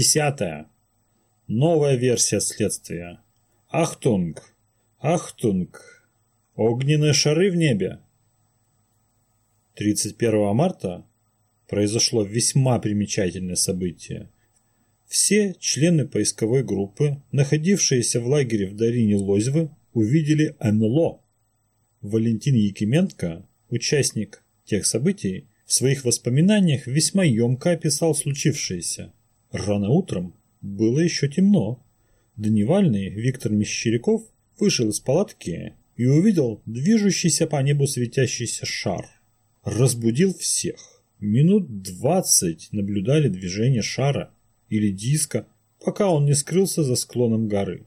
10. Новая версия следствия. Ахтунг! Ахтунг! Огненные шары в небе! 31 марта произошло весьма примечательное событие. Все члены поисковой группы, находившиеся в лагере в долине Лозьвы, увидели НЛО. Валентин Якименко, участник тех событий, в своих воспоминаниях весьма емко описал случившееся. Рано утром было еще темно. Дневальный Виктор Мещеряков вышел из палатки и увидел движущийся по небу светящийся шар. Разбудил всех. Минут двадцать наблюдали движение шара или диска, пока он не скрылся за склоном горы.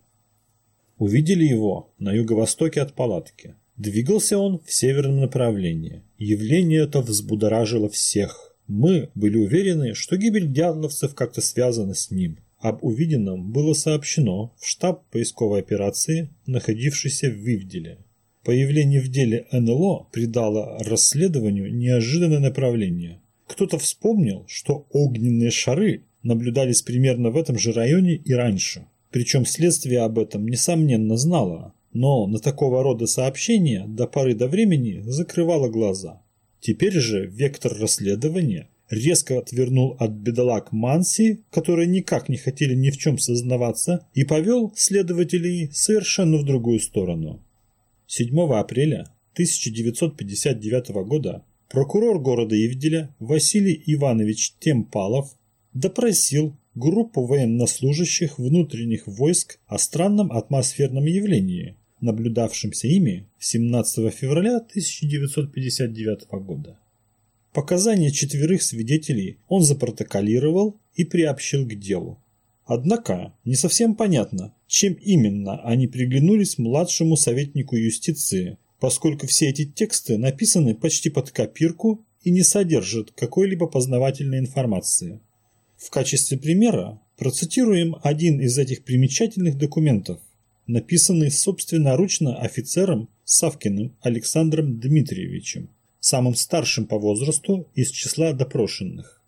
Увидели его на юго-востоке от палатки. Двигался он в северном направлении. Явление это взбудоражило всех. Мы были уверены, что гибель дятловцев как-то связана с ним. Об увиденном было сообщено в штаб поисковой операции, находившийся в Вивделе. Появление в деле НЛО придало расследованию неожиданное направление. Кто-то вспомнил, что огненные шары наблюдались примерно в этом же районе и раньше. Причем следствие об этом, несомненно, знало но на такого рода сообщения до поры до времени закрывала глаза. Теперь же вектор расследования резко отвернул от бедолаг Манси, которые никак не хотели ни в чем сознаваться, и повел следователей совершенно в другую сторону. 7 апреля 1959 года прокурор города Ивделя Василий Иванович Темпалов допросил группу военнослужащих внутренних войск о странном атмосферном явлении, наблюдавшимся ими 17 февраля 1959 года. Показания четверых свидетелей он запротоколировал и приобщил к делу. Однако не совсем понятно, чем именно они приглянулись младшему советнику юстиции, поскольку все эти тексты написаны почти под копирку и не содержат какой-либо познавательной информации. В качестве примера процитируем один из этих примечательных документов – написанный собственноручно офицером Савкиным Александром Дмитриевичем, самым старшим по возрасту из числа допрошенных.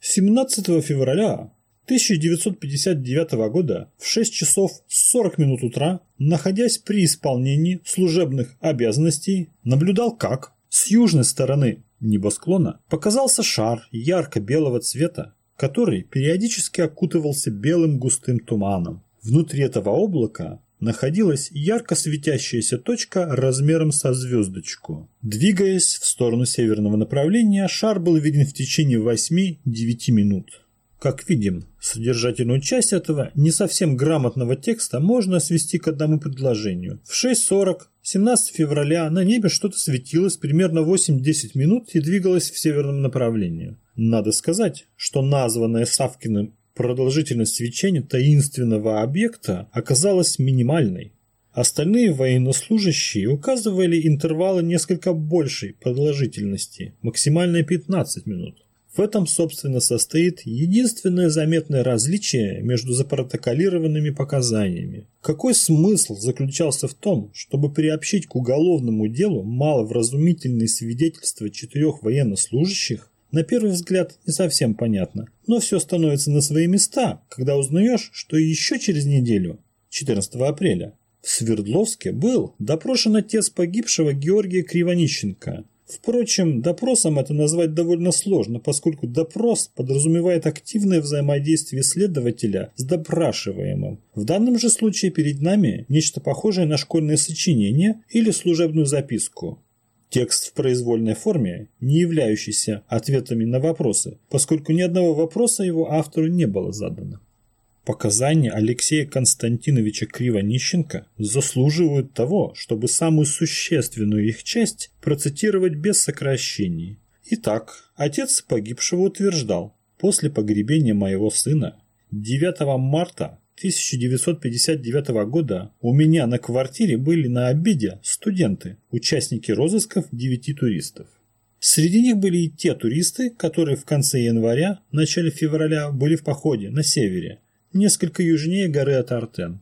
17 февраля 1959 года в 6 часов 40 минут утра, находясь при исполнении служебных обязанностей, наблюдал как с южной стороны небосклона показался шар ярко-белого цвета, который периодически окутывался белым густым туманом. Внутри этого облака находилась ярко светящаяся точка размером со звездочку. Двигаясь в сторону северного направления, шар был виден в течение 8-9 минут. Как видим, содержательную часть этого не совсем грамотного текста можно свести к одному предложению. В 6.40 17 февраля на небе что-то светилось примерно 8-10 минут и двигалось в северном направлении. Надо сказать, что названное Савкиным продолжительность свечения таинственного объекта оказалась минимальной. Остальные военнослужащие указывали интервалы несколько большей продолжительности, максимальные 15 минут. В этом, собственно, состоит единственное заметное различие между запротоколированными показаниями. Какой смысл заключался в том, чтобы приобщить к уголовному делу маловразумительные свидетельства четырех военнослужащих, на первый взгляд не совсем понятно, но все становится на свои места, когда узнаешь, что еще через неделю, 14 апреля, в Свердловске был допрошен отец погибшего Георгия Кривонищенко. Впрочем, допросом это назвать довольно сложно, поскольку допрос подразумевает активное взаимодействие следователя с допрашиваемым. В данном же случае перед нами нечто похожее на школьное сочинение или служебную записку. Текст в произвольной форме, не являющийся ответами на вопросы, поскольку ни одного вопроса его автору не было задано. Показания Алексея Константиновича Кривонищенко заслуживают того, чтобы самую существенную их часть процитировать без сокращений. Итак, отец погибшего утверждал, после погребения моего сына 9 марта 1959 года у меня на квартире были на обеде студенты, участники розысков девяти туристов. Среди них были и те туристы, которые в конце января, начале февраля были в походе на севере, несколько южнее горы Атартен.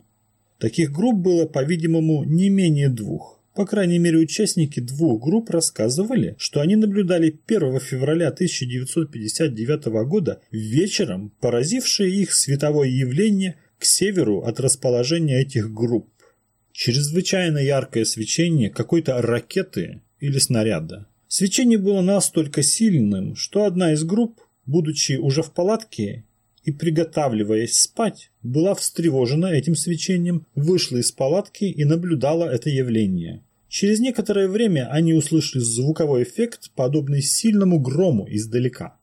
Таких групп было, по-видимому, не менее двух. По крайней мере, участники двух групп рассказывали, что они наблюдали 1 февраля 1959 года вечером поразившее их световое явление к северу от расположения этих групп. Чрезвычайно яркое свечение какой-то ракеты или снаряда. Свечение было настолько сильным, что одна из групп, будучи уже в палатке и приготавливаясь спать, была встревожена этим свечением, вышла из палатки и наблюдала это явление. Через некоторое время они услышали звуковой эффект, подобный сильному грому издалека.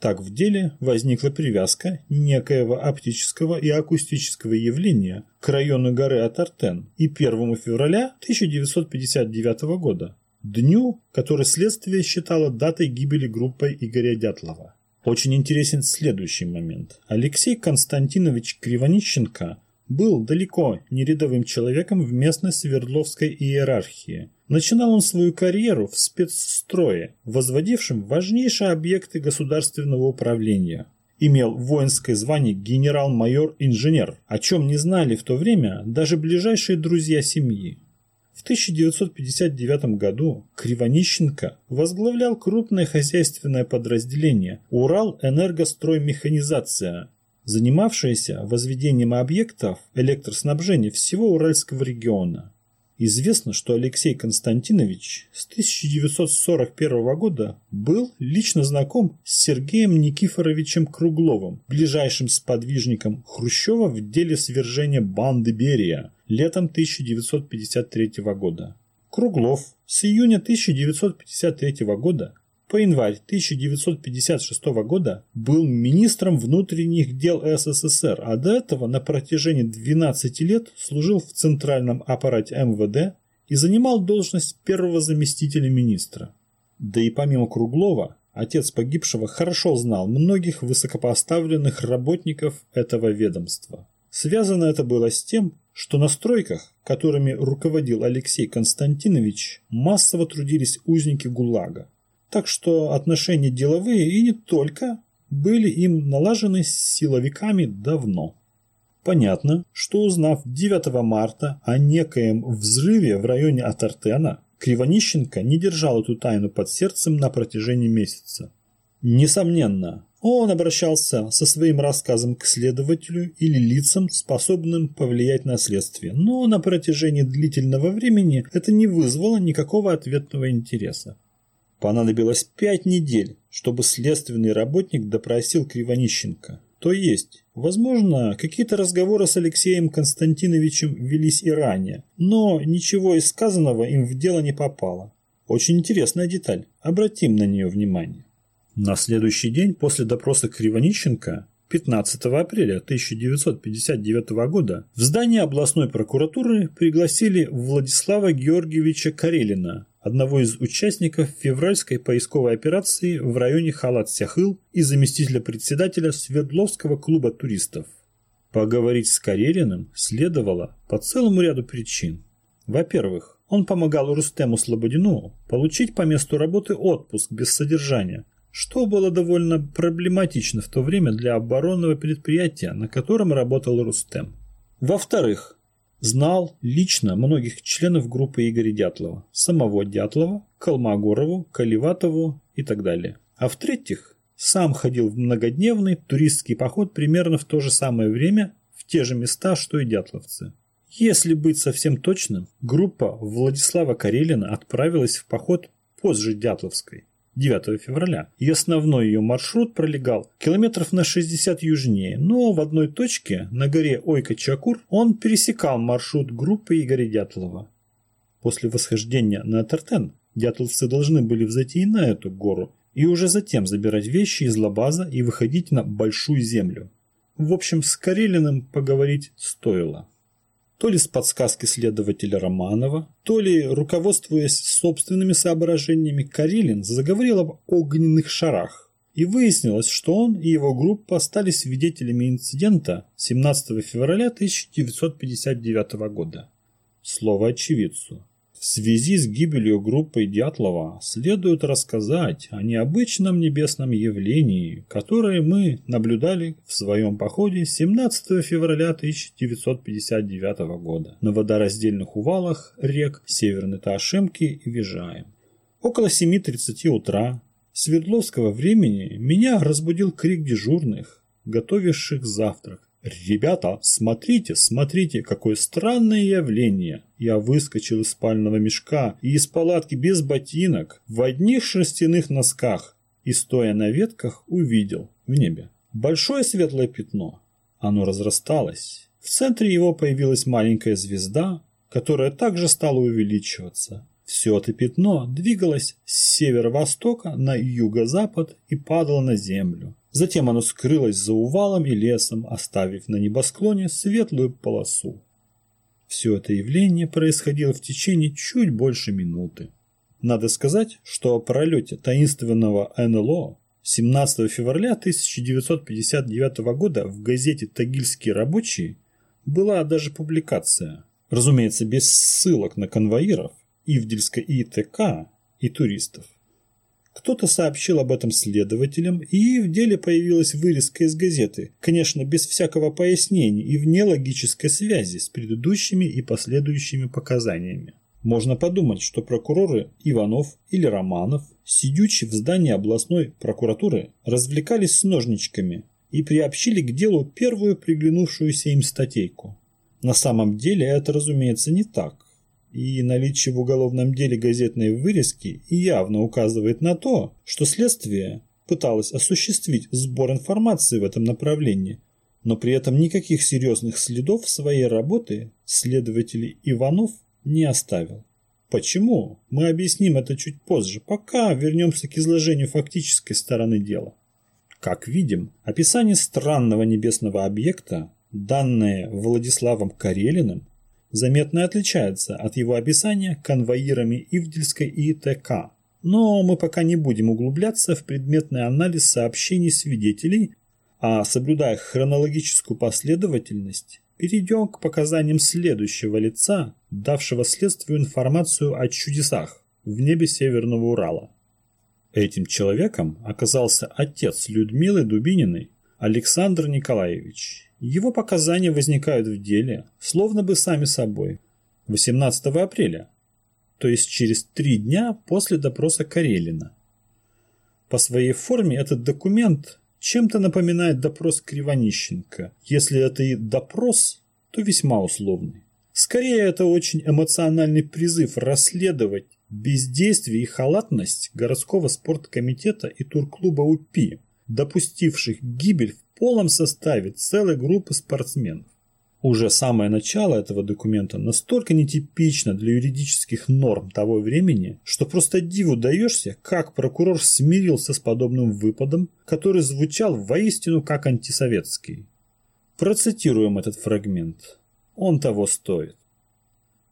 Так в деле возникла привязка некоего оптического и акустического явления к району горы Атартен и 1 февраля 1959 года, дню, который следствие считало датой гибели группы Игоря Дятлова. Очень интересен следующий момент. Алексей Константинович Кривонищенко был далеко не рядовым человеком в местной Свердловской иерархии. Начинал он свою карьеру в спецстрое, возводившем важнейшие объекты государственного управления. Имел воинское звание генерал-майор-инженер, о чем не знали в то время даже ближайшие друзья семьи. В 1959 году Кривонищенко возглавлял крупное хозяйственное подразделение «Урал-энергостроймеханизация», занимавшееся возведением объектов электроснабжения всего Уральского региона. Известно, что Алексей Константинович с 1941 года был лично знаком с Сергеем Никифоровичем Кругловым, ближайшим сподвижником Хрущева в деле свержения банды Берия летом 1953 года. Круглов с июня 1953 года по январь 1956 года был министром внутренних дел СССР, а до этого на протяжении 12 лет служил в центральном аппарате МВД и занимал должность первого заместителя министра. Да и помимо Круглова, отец погибшего хорошо знал многих высокопоставленных работников этого ведомства. Связано это было с тем, что на стройках, которыми руководил Алексей Константинович, массово трудились узники ГУЛАГа. Так что отношения деловые и не только были им налажены с силовиками давно. Понятно, что узнав 9 марта о некоем взрыве в районе Атартена, Кривонищенко не держал эту тайну под сердцем на протяжении месяца. Несомненно, он обращался со своим рассказом к следователю или лицам, способным повлиять на следствие, но на протяжении длительного времени это не вызвало никакого ответного интереса. Понадобилось пять недель, чтобы следственный работник допросил Кривонищенко. То есть, возможно, какие-то разговоры с Алексеем Константиновичем велись и ранее, но ничего из сказанного им в дело не попало. Очень интересная деталь, обратим на нее внимание. На следующий день после допроса Кривонищенко 15 апреля 1959 года в здание областной прокуратуры пригласили Владислава Георгиевича Карелина, одного из участников февральской поисковой операции в районе Халат-Сяхыл и заместителя председателя Свердловского клуба туристов. Поговорить с Карелиным следовало по целому ряду причин. Во-первых, он помогал Рустему Слободину получить по месту работы отпуск без содержания, что было довольно проблематично в то время для оборонного предприятия, на котором работал Рустем. Во-вторых, Знал лично многих членов группы Игоря Дятлова, самого Дятлова, Колмогорову, Каливатову и так далее. А в-третьих, сам ходил в многодневный туристский поход примерно в то же самое время в те же места, что и дятловцы. Если быть совсем точным, группа Владислава Карелина отправилась в поход позже Дятловской. 9 февраля, и основной ее маршрут пролегал километров на 60 южнее, но в одной точке, на горе Ойка-Чакур, он пересекал маршрут группы Игоря Дятлова. После восхождения на Тартен дятловцы должны были взойти и на эту гору, и уже затем забирать вещи из лабаза и выходить на Большую Землю. В общем, с Карелиным поговорить стоило то ли с подсказки следователя Романова, то ли, руководствуясь собственными соображениями, Карелин заговорил об огненных шарах. И выяснилось, что он и его группа стали свидетелями инцидента 17 февраля 1959 года. Слово очевидцу. В связи с гибелью группы Дятлова следует рассказать о необычном небесном явлении, которое мы наблюдали в своем походе 17 февраля 1959 года на водораздельных увалах рек Северной Таошемки и Вижаем. Около 7.30 утра Свердловского времени меня разбудил крик дежурных, готовивших завтрак. «Ребята, смотрите, смотрите, какое странное явление!» Я выскочил из спального мешка и из палатки без ботинок, в одних шерстяных носках, и, стоя на ветках, увидел в небе большое светлое пятно. Оно разрасталось. В центре его появилась маленькая звезда, которая также стала увеличиваться. Все это пятно двигалось с северо-востока на юго-запад и падало на землю. Затем оно скрылось за увалом и лесом, оставив на небосклоне светлую полосу. Все это явление происходило в течение чуть больше минуты. Надо сказать, что о пролете таинственного НЛО 17 февраля 1959 года в газете «Тагильский рабочий» была даже публикация. Разумеется, без ссылок на конвоиров, Ивдельска ИТК и туристов. Кто-то сообщил об этом следователям, и в деле появилась вырезка из газеты, конечно, без всякого пояснения и вне логической связи с предыдущими и последующими показаниями. Можно подумать, что прокуроры Иванов или Романов, сидячи в здании областной прокуратуры, развлекались с ножничками и приобщили к делу первую приглянувшуюся им статейку. На самом деле это, разумеется, не так и наличие в уголовном деле газетной вырезки явно указывает на то, что следствие пыталось осуществить сбор информации в этом направлении, но при этом никаких серьезных следов своей работы следователь Иванов не оставил. Почему? Мы объясним это чуть позже, пока вернемся к изложению фактической стороны дела. Как видим, описание странного небесного объекта, данное Владиславом Карелиным, заметно отличается от его описания конвоирами Ивдельской ИТК. Но мы пока не будем углубляться в предметный анализ сообщений свидетелей, а соблюдая хронологическую последовательность, перейдем к показаниям следующего лица, давшего следствию информацию о чудесах в небе Северного Урала. Этим человеком оказался отец Людмилы Дубининой Александр Николаевич, его показания возникают в деле, словно бы сами собой, 18 апреля, то есть через три дня после допроса Карелина. По своей форме этот документ чем-то напоминает допрос Кривонищенко. Если это и допрос, то весьма условный. Скорее, это очень эмоциональный призыв расследовать бездействие и халатность городского спорткомитета и турклуба УПИ, допустивших гибель в полном составе целой группы спортсменов. Уже самое начало этого документа настолько нетипично для юридических норм того времени, что просто диву даешься, как прокурор смирился с подобным выпадом, который звучал воистину как антисоветский. Процитируем этот фрагмент. Он того стоит.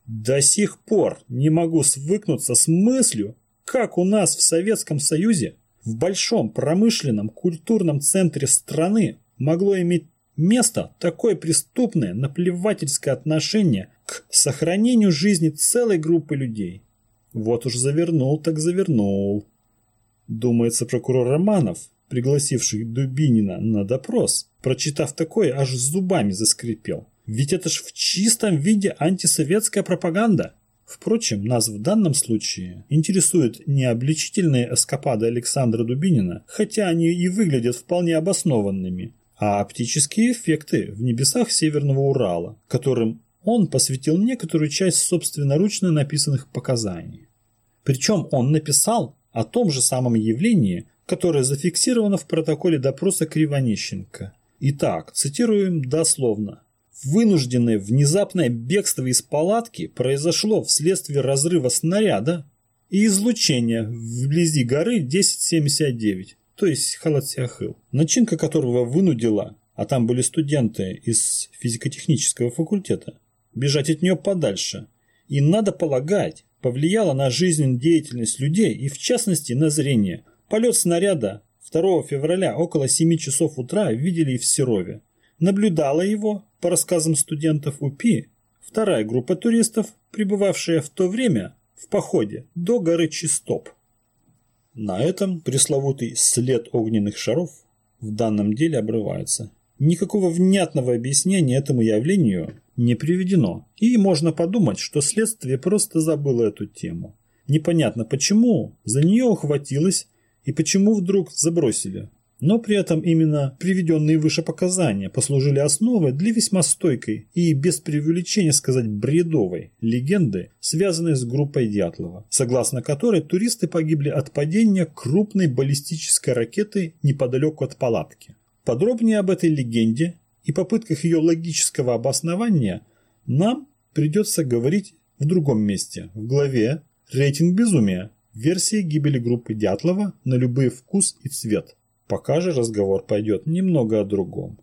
До сих пор не могу свыкнуться с мыслью, как у нас в Советском Союзе в большом промышленном культурном центре страны могло иметь место такое преступное наплевательское отношение к сохранению жизни целой группы людей. Вот уж завернул так завернул. Думается, прокурор Романов, пригласивший Дубинина на допрос, прочитав такое, аж зубами заскрипел. Ведь это ж в чистом виде антисоветская пропаганда. Впрочем, нас в данном случае интересуют не обличительные эскапады Александра Дубинина, хотя они и выглядят вполне обоснованными, а оптические эффекты в небесах Северного Урала, которым он посвятил некоторую часть собственноручно написанных показаний. Причем он написал о том же самом явлении, которое зафиксировано в протоколе допроса Кривонищенко. Итак, цитируем дословно. Вынужденное внезапное бегство из палатки произошло вследствие разрыва снаряда и излучения вблизи горы 1079, то есть Халатсиахыл, начинка которого вынудила, а там были студенты из физико-технического факультета, бежать от нее подальше. И, надо полагать, повлияла на жизненную деятельность людей и, в частности, на зрение. Полет снаряда 2 февраля около 7 часов утра видели и в Серове. Наблюдала его по рассказам студентов УПИ, вторая группа туристов, пребывавшая в то время в походе до горы Чистоп. На этом пресловутый след огненных шаров в данном деле обрывается. Никакого внятного объяснения этому явлению не приведено, и можно подумать, что следствие просто забыло эту тему. Непонятно почему за нее ухватилось и почему вдруг забросили. Но при этом именно приведенные выше показания послужили основой для весьма стойкой и без преувеличения сказать бредовой легенды, связанной с группой Дятлова, согласно которой туристы погибли от падения крупной баллистической ракеты неподалеку от палатки. Подробнее об этой легенде и попытках ее логического обоснования нам придется говорить в другом месте, в главе «Рейтинг безумия. Версии гибели группы Дятлова на любой вкус и цвет». Пока же разговор пойдет немного о другом.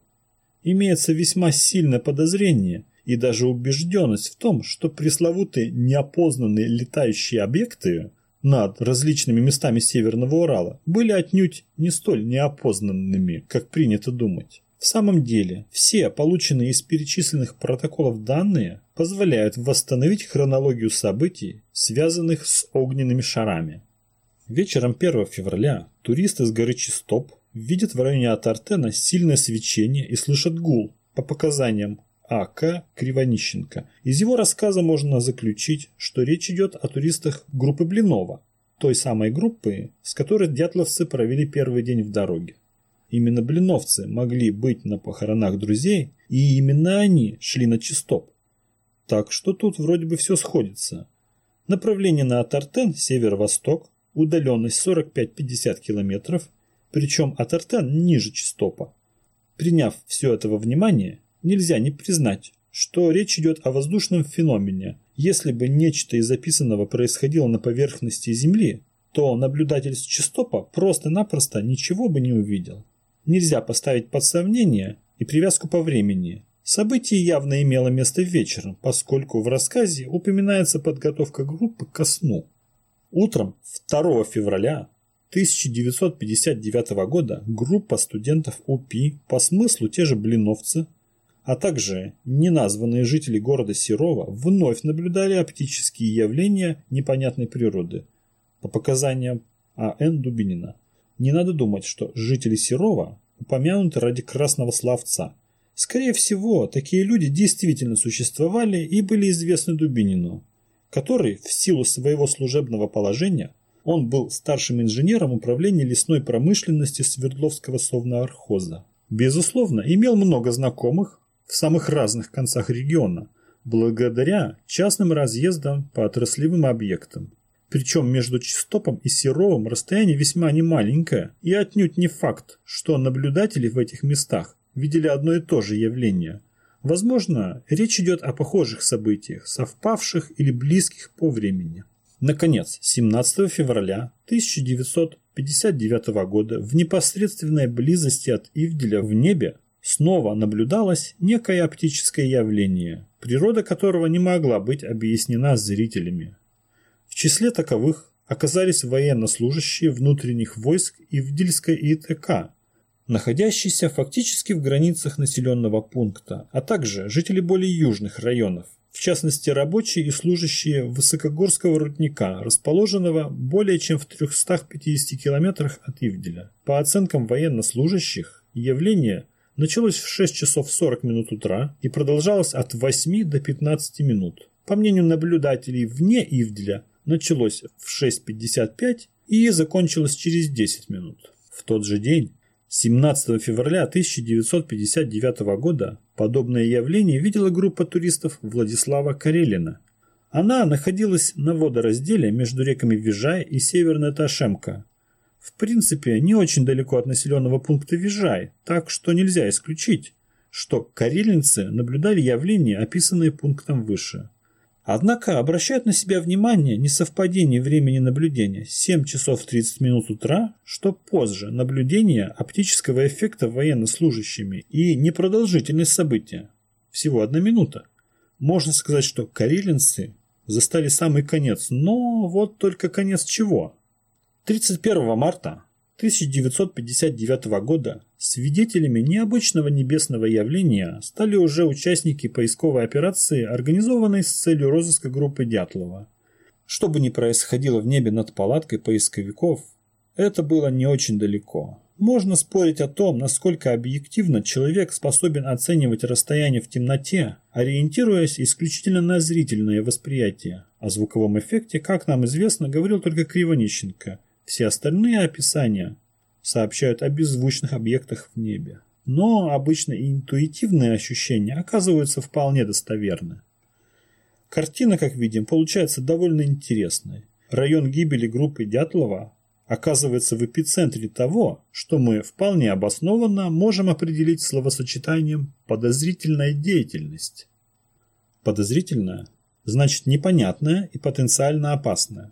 Имеется весьма сильное подозрение и даже убежденность в том, что пресловутые неопознанные летающие объекты над различными местами Северного Урала были отнюдь не столь неопознанными, как принято думать. В самом деле, все полученные из перечисленных протоколов данные позволяют восстановить хронологию событий, связанных с огненными шарами. Вечером 1 февраля туристы с горы Чистоп видят в районе Атартена сильное свечение и слышат гул, по показаниям А.К. Кривонищенко. Из его рассказа можно заключить, что речь идет о туристах группы Блинова, той самой группы, с которой дятловцы провели первый день в дороге. Именно блиновцы могли быть на похоронах друзей, и именно они шли на чистоп. Так что тут вроде бы все сходится. Направление на Атартен, северо-восток, удаленность 45-50 километров, причем от Артен ниже Чистопа. Приняв все это во внимание, нельзя не признать, что речь идет о воздушном феномене. Если бы нечто из записанного происходило на поверхности Земли, то наблюдатель с Чистопа просто-напросто ничего бы не увидел. Нельзя поставить под сомнение и привязку по времени. Событие явно имело место вечером, поскольку в рассказе упоминается подготовка группы ко сну. Утром 2 февраля 1959 года группа студентов УПИ, по смыслу те же блиновцы, а также неназванные жители города Серова вновь наблюдали оптические явления непонятной природы. По показаниям А.Н. Дубинина. Не надо думать, что жители Серова упомянуты ради красного словца. Скорее всего, такие люди действительно существовали и были известны Дубинину который в силу своего служебного положения он был старшим инженером управления лесной промышленности Свердловского совнаархоза. Безусловно, имел много знакомых в самых разных концах региона, благодаря частным разъездам по отраслевым объектам. Причем между Чистопом и Серовым расстояние весьма немаленькое, и отнюдь не факт, что наблюдатели в этих местах видели одно и то же явление, Возможно, речь идет о похожих событиях, совпавших или близких по времени. Наконец, 17 февраля 1959 года в непосредственной близости от Ивделя в небе снова наблюдалось некое оптическое явление, природа которого не могла быть объяснена зрителями. В числе таковых оказались военнослужащие внутренних войск Ивдельской ИТК, находящийся фактически в границах населенного пункта, а также жители более южных районов, в частности рабочие и служащие Высокогорского рудника, расположенного более чем в 350 километрах от Ивделя. По оценкам военнослужащих, явление началось в 6 часов 40 минут утра и продолжалось от 8 до 15 минут. По мнению наблюдателей вне Ивделя, началось в 6.55 и закончилось через 10 минут. В тот же день 17 февраля 1959 года подобное явление видела группа туристов Владислава Карелина. Она находилась на водоразделе между реками Вижай и Северная Ташемка. В принципе, не очень далеко от населенного пункта Вижай, так что нельзя исключить, что карелинцы наблюдали явления, описанные пунктом выше. Однако обращают на себя внимание несовпадение времени наблюдения 7 часов 30 минут утра, что позже наблюдение оптического эффекта военнослужащими и непродолжительность события. Всего одна минута. Можно сказать, что карелинцы застали самый конец, но вот только конец чего? 31 марта 1959 года свидетелями необычного небесного явления стали уже участники поисковой операции, организованной с целью розыска группы Дятлова. Что бы ни происходило в небе над палаткой поисковиков, это было не очень далеко. Можно спорить о том, насколько объективно человек способен оценивать расстояние в темноте, ориентируясь исключительно на зрительное восприятие. О звуковом эффекте, как нам известно, говорил только Кривонищенко. Все остальные описания сообщают о беззвучных объектах в небе. Но обычно интуитивные ощущения оказываются вполне достоверны. Картина, как видим, получается довольно интересной. Район гибели группы Дятлова оказывается в эпицентре того, что мы вполне обоснованно можем определить словосочетанием «подозрительная деятельность». Подозрительная значит непонятная и потенциально опасная.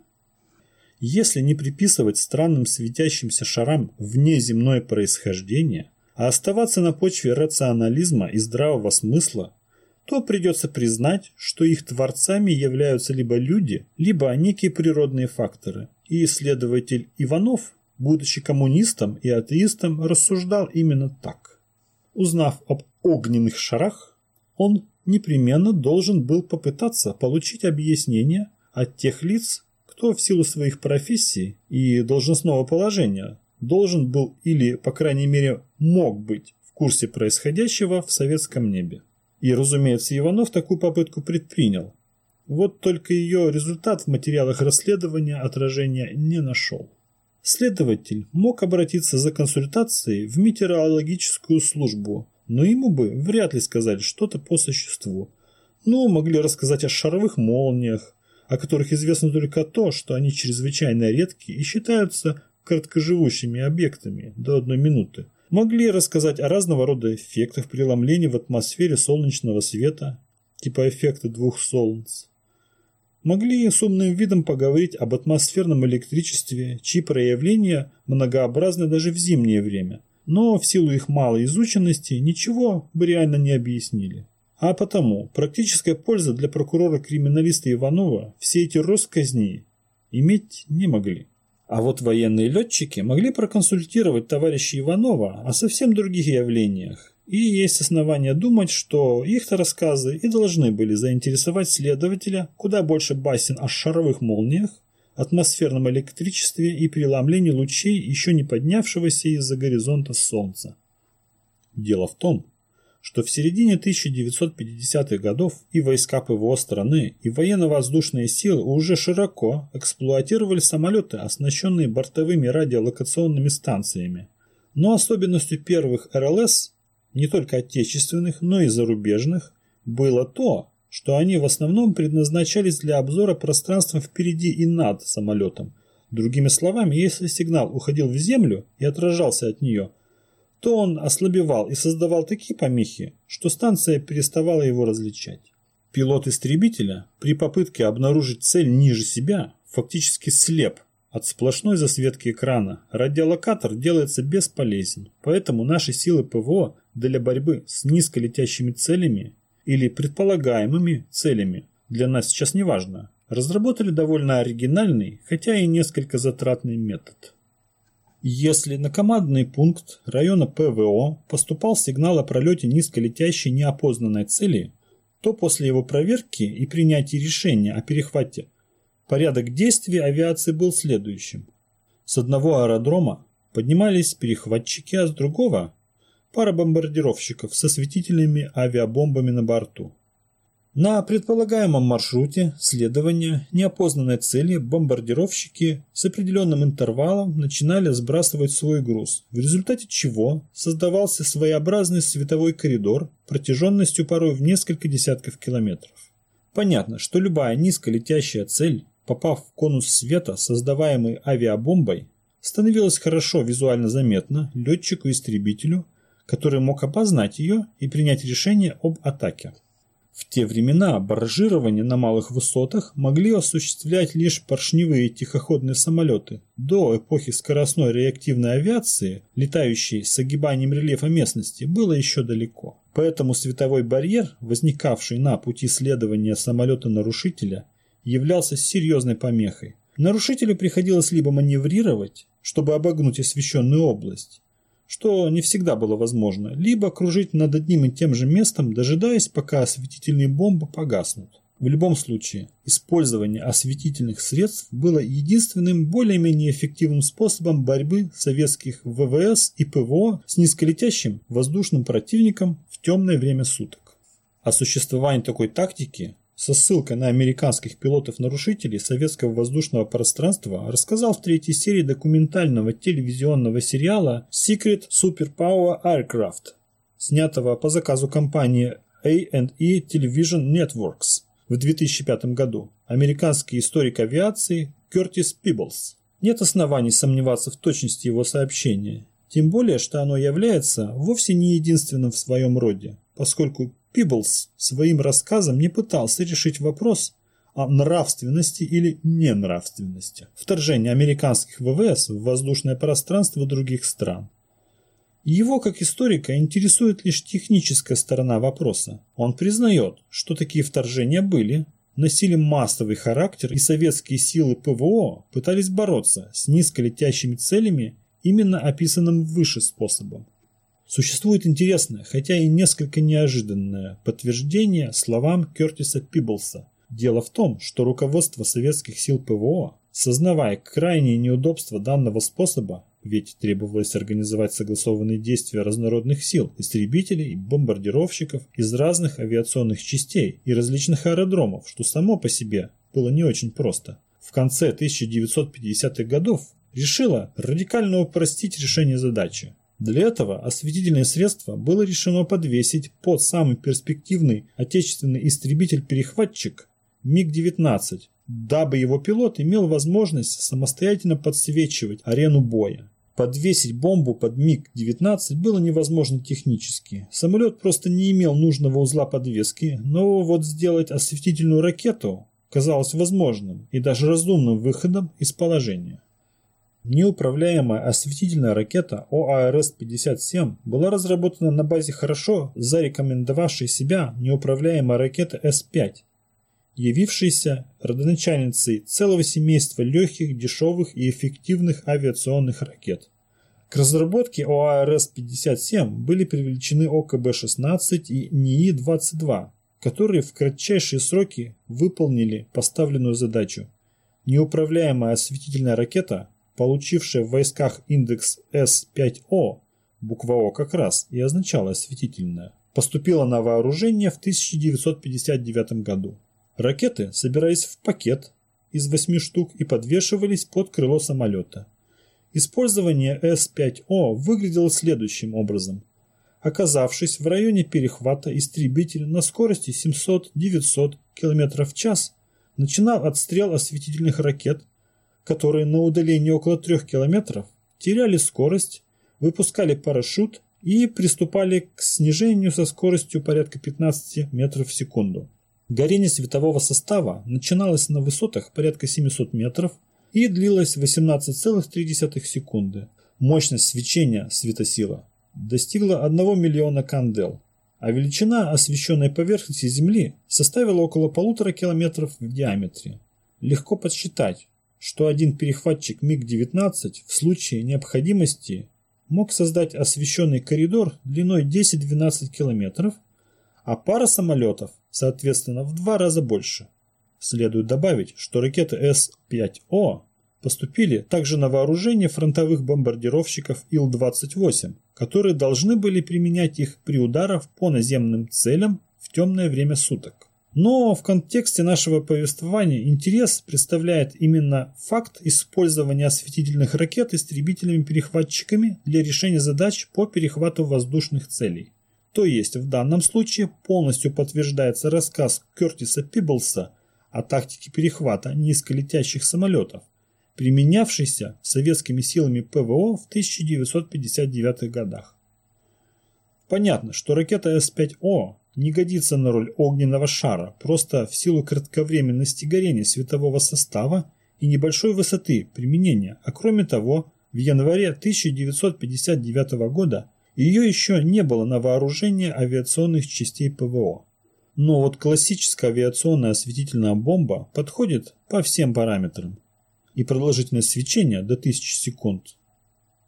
Если не приписывать странным светящимся шарам внеземное происхождение, а оставаться на почве рационализма и здравого смысла, то придется признать, что их творцами являются либо люди, либо некие природные факторы. И исследователь Иванов, будучи коммунистом и атеистом, рассуждал именно так. Узнав об огненных шарах, он непременно должен был попытаться получить объяснение от тех лиц, кто в силу своих профессий и должностного положения должен был или, по крайней мере, мог быть в курсе происходящего в советском небе. И, разумеется, Иванов такую попытку предпринял. Вот только ее результат в материалах расследования отражения не нашел. Следователь мог обратиться за консультацией в метеорологическую службу, но ему бы вряд ли сказали что-то по существу. Ну, могли рассказать о шаровых молниях, о которых известно только то, что они чрезвычайно редкие и считаются краткоживущими объектами до одной минуты могли рассказать о разного рода эффектах преломления в атмосфере солнечного света, типа эффекта двух солнц. Могли с умным видом поговорить об атмосферном электричестве, чьи проявления многообразны даже в зимнее время, но в силу их малой изученности ничего бы реально не объяснили. А потому практическая польза для прокурора-криминалиста Иванова все эти россказни иметь не могли. А вот военные летчики могли проконсультировать товарища Иванова о совсем других явлениях. И есть основания думать, что их-то рассказы и должны были заинтересовать следователя куда больше басен о шаровых молниях, атмосферном электричестве и преломлении лучей еще не поднявшегося из-за горизонта солнца. Дело в том, что в середине 1950-х годов и войска ПВО страны, и военно-воздушные силы уже широко эксплуатировали самолеты, оснащенные бортовыми радиолокационными станциями. Но особенностью первых РЛС, не только отечественных, но и зарубежных, было то, что они в основном предназначались для обзора пространства впереди и над самолетом. Другими словами, если сигнал уходил в землю и отражался от нее – то он ослабевал и создавал такие помехи, что станция переставала его различать. Пилот истребителя при попытке обнаружить цель ниже себя фактически слеп от сплошной засветки экрана. Радиолокатор делается бесполезен, поэтому наши силы ПВО для борьбы с низколетящими целями или предполагаемыми целями, для нас сейчас не важно, разработали довольно оригинальный, хотя и несколько затратный метод. Если на командный пункт района ПВО поступал сигнал о пролете низколетящей неопознанной цели, то после его проверки и принятия решения о перехвате порядок действий авиации был следующим. С одного аэродрома поднимались перехватчики, а с другого – пара бомбардировщиков со светительными авиабомбами на борту. На предполагаемом маршруте следования неопознанной цели бомбардировщики с определенным интервалом начинали сбрасывать свой груз, в результате чего создавался своеобразный световой коридор протяженностью порой в несколько десятков километров. Понятно, что любая низколетящая цель, попав в конус света, создаваемый авиабомбой, становилась хорошо визуально заметна летчику-истребителю, который мог опознать ее и принять решение об атаке. В те времена баражирование на малых высотах могли осуществлять лишь поршневые тихоходные самолеты. До эпохи скоростной реактивной авиации, летающей с огибанием рельефа местности, было еще далеко. Поэтому световой барьер, возникавший на пути следования самолета-нарушителя, являлся серьезной помехой. Нарушителю приходилось либо маневрировать, чтобы обогнуть освещенную область, что не всегда было возможно, либо кружить над одним и тем же местом, дожидаясь, пока осветительные бомбы погаснут. В любом случае, использование осветительных средств было единственным более-менее эффективным способом борьбы советских ВВС и ПВО с низколетящим воздушным противником в темное время суток. О существовании такой тактики со ссылкой на американских пилотов-нарушителей советского воздушного пространства рассказал в третьей серии документального телевизионного сериала Secret Superpower Aircraft, снятого по заказу компании A&E Television Networks в 2005 году. Американский историк авиации Кертис Пиблс. Нет оснований сомневаться в точности его сообщения, тем более, что оно является вовсе не единственным в своем роде, поскольку Пиблс своим рассказом не пытался решить вопрос о нравственности или ненравственности вторжения американских ВВС в воздушное пространство других стран. Его, как историка, интересует лишь техническая сторона вопроса. Он признает, что такие вторжения были, носили массовый характер и советские силы ПВО пытались бороться с низколетящими целями именно описанным выше способом. Существует интересное, хотя и несколько неожиданное подтверждение словам Кертиса Пиблса. Дело в том, что руководство советских сил ПВО, сознавая крайние неудобства данного способа, ведь требовалось организовать согласованные действия разнородных сил, истребителей, бомбардировщиков из разных авиационных частей и различных аэродромов, что само по себе было не очень просто. В конце 1950-х годов решила радикально упростить решение задачи. Для этого осветительное средство было решено подвесить под самый перспективный отечественный истребитель-перехватчик МиГ-19, дабы его пилот имел возможность самостоятельно подсвечивать арену боя. Подвесить бомбу под МиГ-19 было невозможно технически. Самолет просто не имел нужного узла подвески, но вот сделать осветительную ракету казалось возможным и даже разумным выходом из положения. Неуправляемая осветительная ракета ОАРС-57 была разработана на базе хорошо зарекомендовавшей себя неуправляемой ракеты С-5, явившейся родоначальницей целого семейства легких, дешевых и эффективных авиационных ракет. К разработке ОАРС-57 были привлечены ОКБ-16 и НИИ-22, которые в кратчайшие сроки выполнили поставленную задачу. Неуправляемая осветительная ракета, получившая в войсках индекс С5О, буква О как раз и означала осветительная, поступила на вооружение в 1959 году. Ракеты собирались в пакет из восьми штук и подвешивались под крыло самолета. Использование С-5О выглядело следующим образом. Оказавшись в районе перехвата, истребитель на скорости 700-900 км в час начинал отстрел осветительных ракет, которые на удалении около 3 км теряли скорость, выпускали парашют и приступали к снижению со скоростью порядка 15 метров в секунду. Горение светового состава начиналось на высотах порядка 700 метров и длилось 18,3 секунды. Мощность свечения светосила достигла 1 миллиона кандел, а величина освещенной поверхности Земли составила около полутора километров в диаметре. Легко подсчитать, что один перехватчик МиГ-19 в случае необходимости мог создать освещенный коридор длиной 10-12 километров, а пара самолетов соответственно в два раза больше. Следует добавить, что ракеты С-5О поступили также на вооружение фронтовых бомбардировщиков Ил-28, которые должны были применять их при ударах по наземным целям в темное время суток. Но в контексте нашего повествования интерес представляет именно факт использования осветительных ракет истребителями-перехватчиками для решения задач по перехвату воздушных целей. То есть в данном случае полностью подтверждается рассказ Кертиса Пиблса о тактике перехвата низколетящих самолетов, применявшейся советскими силами ПВО в 1959 годах. Понятно, что ракета С-5О не годится на роль огненного шара, просто в силу кратковременности горения светового состава и небольшой высоты применения, а кроме того, в январе 1959 года ее еще не было на вооружении авиационных частей ПВО. Но вот классическая авиационная осветительная бомба подходит по всем параметрам. И продолжительность свечения до 1000 секунд,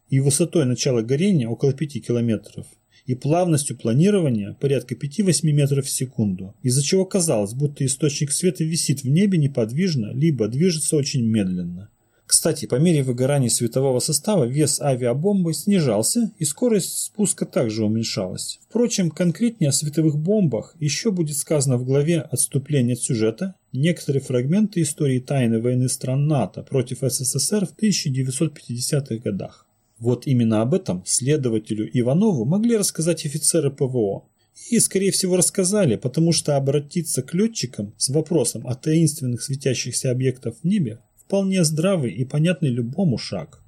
и высотой начала горения около 5 километров, и плавностью планирования порядка 5-8 метров в секунду, из-за чего казалось, будто источник света висит в небе неподвижно, либо движется очень медленно. Кстати, по мере выгорания светового состава вес авиабомбы снижался и скорость спуска также уменьшалась. Впрочем, конкретнее о световых бомбах еще будет сказано в главе «Отступление от сюжета. Некоторые фрагменты истории тайной войны стран НАТО против СССР в 1950-х годах». Вот именно об этом следователю Иванову могли рассказать офицеры ПВО. И, скорее всего, рассказали, потому что обратиться к летчикам с вопросом о таинственных светящихся объектах в небе вполне здравый и понятный любому шаг.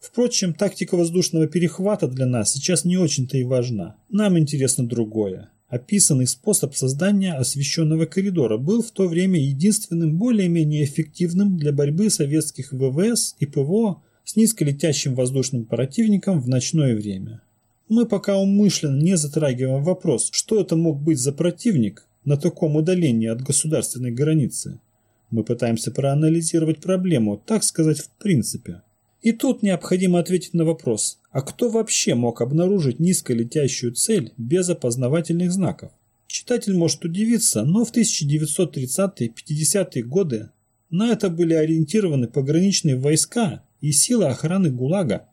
Впрочем, тактика воздушного перехвата для нас сейчас не очень-то и важна. Нам интересно другое. Описанный способ создания освещенного коридора был в то время единственным более-менее эффективным для борьбы советских ВВС и ПВО с низколетящим воздушным противником в ночное время. Мы пока умышленно не затрагиваем вопрос, что это мог быть за противник на таком удалении от государственной границы. Мы пытаемся проанализировать проблему, так сказать, в принципе. И тут необходимо ответить на вопрос, а кто вообще мог обнаружить низколетящую цель без опознавательных знаков? Читатель может удивиться, но в 1930-50-е годы на это были ориентированы пограничные войска и силы охраны ГУЛАГа.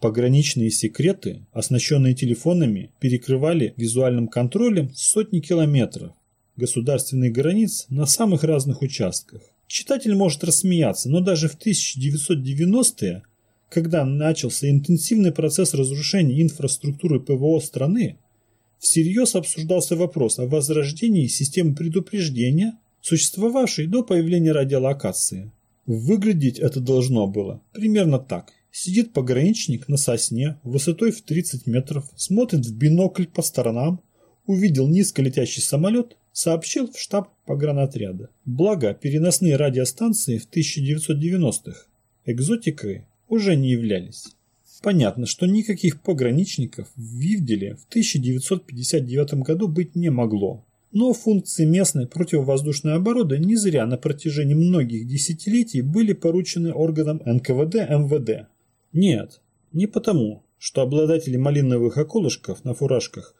Пограничные секреты, оснащенные телефонами, перекрывали визуальным контролем сотни километров государственных границ на самых разных участках. Читатель может рассмеяться, но даже в 1990-е, когда начался интенсивный процесс разрушения инфраструктуры ПВО страны, всерьез обсуждался вопрос о возрождении системы предупреждения, существовавшей до появления радиолокации. Выглядеть это должно было примерно так. Сидит пограничник на сосне высотой в 30 метров, смотрит в бинокль по сторонам, увидел низко летящий самолет, сообщил в штаб погранотряда. Благо, переносные радиостанции в 1990-х экзотикой уже не являлись. Понятно, что никаких пограничников в Вивделе в 1959 году быть не могло. Но функции местной противовоздушной обороны не зря на протяжении многих десятилетий были поручены органам НКВД МВД. Нет, не потому, что обладатели малиновых околышков на фуражках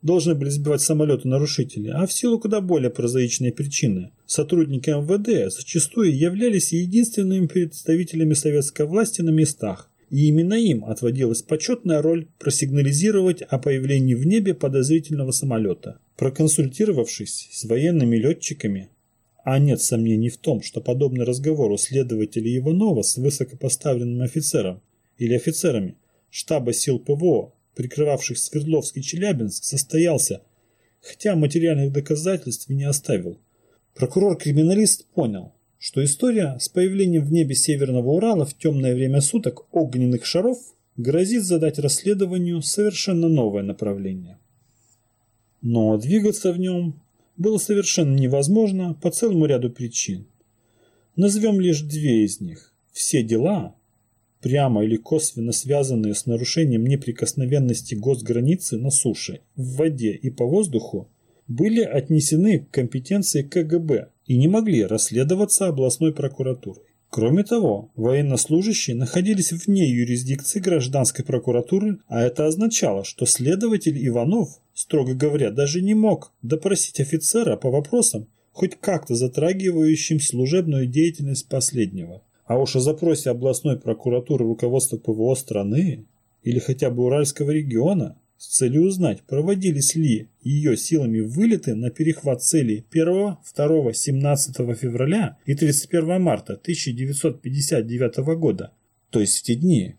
должны были сбивать самолеты нарушители, а в силу куда более прозаичной причины. Сотрудники МВД зачастую являлись единственными представителями советской власти на местах, и именно им отводилась почетная роль просигнализировать о появлении в небе подозрительного самолета. Проконсультировавшись с военными летчиками, а нет сомнений в том, что подобный разговор у следователя Иванова с высокопоставленным офицером или офицерами штаба сил ПВО прикрывавших Свердловский Челябинск, состоялся, хотя материальных доказательств и не оставил. Прокурор-криминалист понял, что история с появлением в небе Северного Урала в темное время суток огненных шаров грозит задать расследованию совершенно новое направление. Но двигаться в нем было совершенно невозможно по целому ряду причин. Назовем лишь две из них. Все дела, прямо или косвенно связанные с нарушением неприкосновенности госграницы на суше, в воде и по воздуху, были отнесены к компетенции КГБ и не могли расследоваться областной прокуратурой. Кроме того, военнослужащие находились вне юрисдикции гражданской прокуратуры, а это означало, что следователь Иванов, строго говоря, даже не мог допросить офицера по вопросам, хоть как-то затрагивающим служебную деятельность последнего. А уж о запросе областной прокуратуры руководства ПВО страны или хотя бы Уральского региона с целью узнать, проводились ли ее силами вылеты на перехват целей 1, 2, 17 февраля и 31 марта 1959 года, то есть в те дни,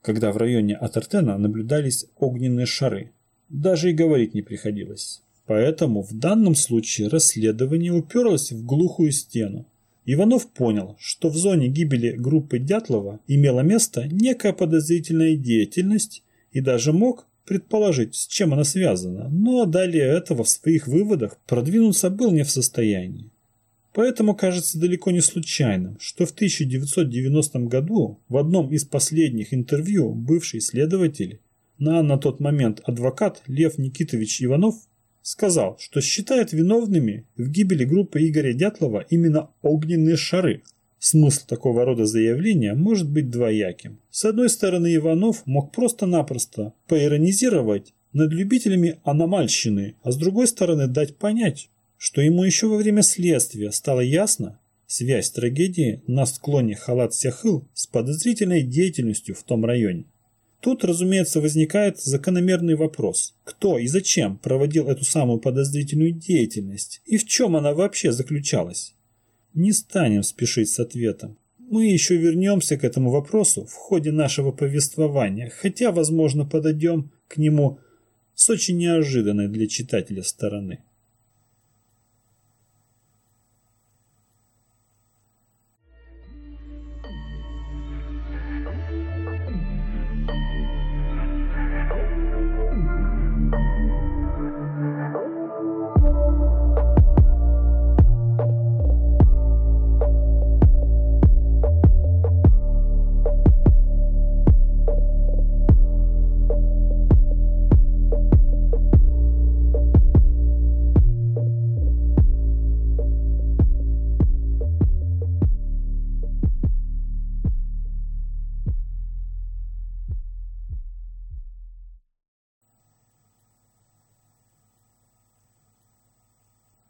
когда в районе Атартена наблюдались огненные шары. Даже и говорить не приходилось. Поэтому в данном случае расследование уперлось в глухую стену. Иванов понял, что в зоне гибели группы Дятлова имела место некая подозрительная деятельность и даже мог предположить, с чем она связана, но далее этого в своих выводах продвинуться был не в состоянии. Поэтому кажется далеко не случайным, что в 1990 году в одном из последних интервью бывший следователь, на на тот момент адвокат Лев Никитович Иванов сказал, что считает виновными в гибели группы Игоря Дятлова именно огненные шары. Смысл такого рода заявления может быть двояким. С одной стороны, Иванов мог просто-напросто поиронизировать над любителями аномальщины, а с другой стороны дать понять, что ему еще во время следствия стало ясно связь трагедии на склоне Халат-Сяхыл с подозрительной деятельностью в том районе. Тут, разумеется, возникает закономерный вопрос, кто и зачем проводил эту самую подозрительную деятельность и в чем она вообще заключалась. Не станем спешить с ответом. Мы еще вернемся к этому вопросу в ходе нашего повествования, хотя, возможно, подойдем к нему с очень неожиданной для читателя стороны.